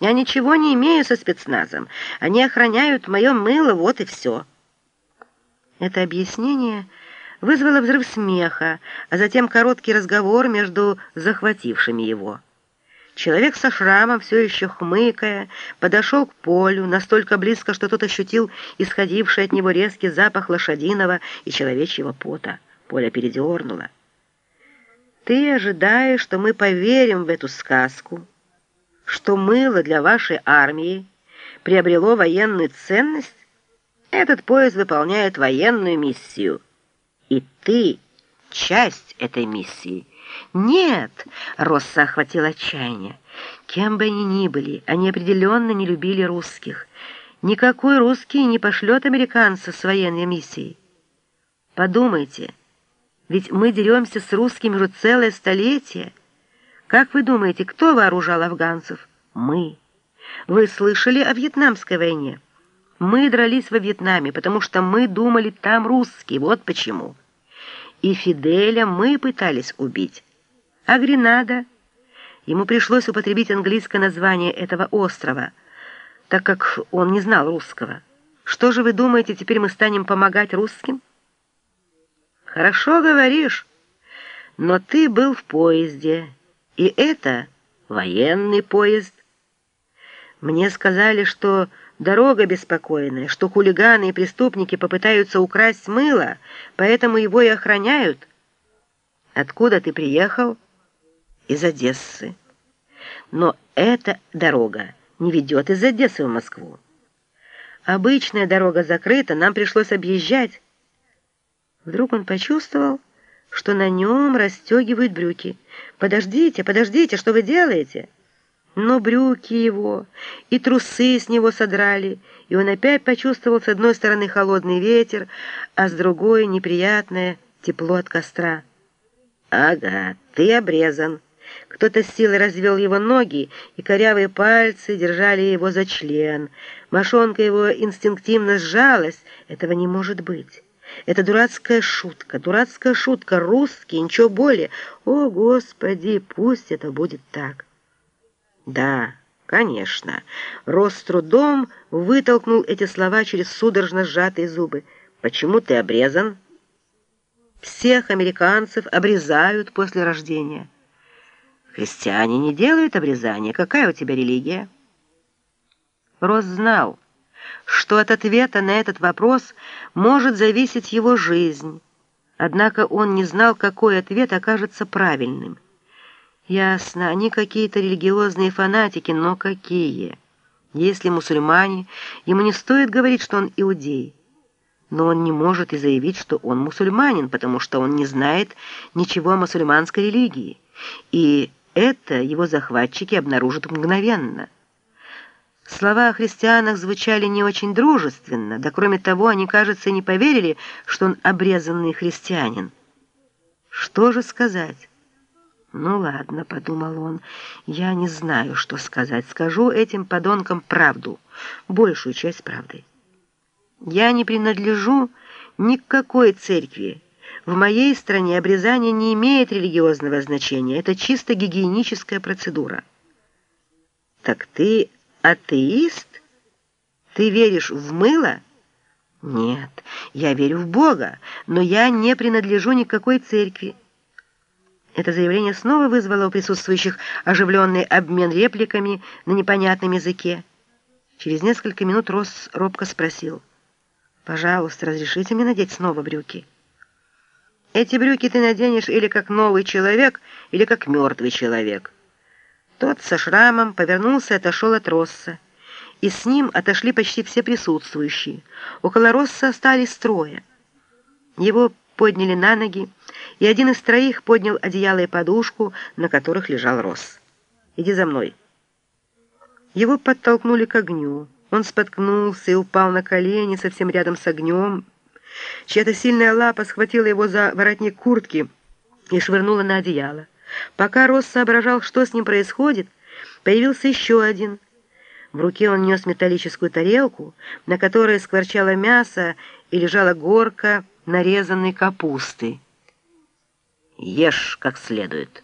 Я ничего не имею со спецназом. Они охраняют мое мыло, вот и все». Это объяснение вызвало взрыв смеха, а затем короткий разговор между захватившими его. Человек со шрамом, все еще хмыкая, подошел к полю, настолько близко, что тот ощутил исходивший от него резкий запах лошадиного и человечьего пота. Поля передернула. «Ты ожидаешь, что мы поверим в эту сказку, что мыло для вашей армии приобрело военную ценность? Этот поезд выполняет военную миссию, и ты — часть этой миссии». «Нет!» — Росса охватил отчаяние. Кем бы они ни были, они определенно не любили русских. Никакой русский не пошлет американца с военной миссией. Подумайте, ведь мы деремся с русскими уже целое столетие. Как вы думаете, кто вооружал афганцев? Мы. Вы слышали о Вьетнамской войне? Мы дрались во Вьетнаме, потому что мы думали, там русские, вот почему. И Фиделя мы пытались убить. А Гренада? Ему пришлось употребить английское название этого острова, так как он не знал русского. Что же вы думаете, теперь мы станем помогать русским? Хорошо говоришь, но ты был в поезде, и это военный поезд. Мне сказали, что дорога беспокойная, что хулиганы и преступники попытаются украсть мыло, поэтому его и охраняют. Откуда ты приехал?» из Одессы. Но эта дорога не ведет из Одессы в Москву. Обычная дорога закрыта, нам пришлось объезжать. Вдруг он почувствовал, что на нем расстегивают брюки. «Подождите, подождите, что вы делаете?» Но брюки его и трусы с него содрали, и он опять почувствовал с одной стороны холодный ветер, а с другой неприятное тепло от костра. «Ага, ты обрезан». Кто-то с силой развел его ноги, и корявые пальцы держали его за член. Мошонка его инстинктивно сжалась. Этого не может быть. Это дурацкая шутка, дурацкая шутка, русский, ничего более. О, Господи, пусть это будет так. Да, конечно. Рос с трудом вытолкнул эти слова через судорожно сжатые зубы. Почему ты обрезан? Всех американцев обрезают после рождения. Христиане не делают обрезания. Какая у тебя религия? Рос знал, что от ответа на этот вопрос может зависеть его жизнь. Однако он не знал, какой ответ окажется правильным. Ясно, они какие-то религиозные фанатики, но какие? Если мусульмане, ему не стоит говорить, что он иудей. Но он не может и заявить, что он мусульманин, потому что он не знает ничего о мусульманской религии. И это его захватчики обнаружат мгновенно. Слова о христианах звучали не очень дружественно, да кроме того, они, кажется, не поверили, что он обрезанный христианин. Что же сказать? «Ну ладно», — подумал он, — «я не знаю, что сказать. Скажу этим подонкам правду, большую часть правды. Я не принадлежу ни к какой церкви, в моей стране обрезание не имеет религиозного значения, это чисто гигиеническая процедура. Так ты атеист? Ты веришь в мыло? Нет, я верю в Бога, но я не принадлежу никакой церкви. Это заявление снова вызвало у присутствующих оживленный обмен репликами на непонятном языке. Через несколько минут Росс робко спросил, «Пожалуйста, разрешите мне надеть снова брюки?» Эти брюки ты наденешь или как новый человек, или как мертвый человек. Тот со шрамом повернулся и отошел от Росса. И с ним отошли почти все присутствующие. Около Росса остались трое. Его подняли на ноги, и один из троих поднял одеяло и подушку, на которых лежал Росс. «Иди за мной». Его подтолкнули к огню. Он споткнулся и упал на колени совсем рядом с огнем, Чья-то сильная лапа схватила его за воротник куртки и швырнула на одеяло. Пока Рос соображал, что с ним происходит, появился еще один. В руке он нес металлическую тарелку, на которой скворчало мясо и лежала горка нарезанной капусты. «Ешь как следует».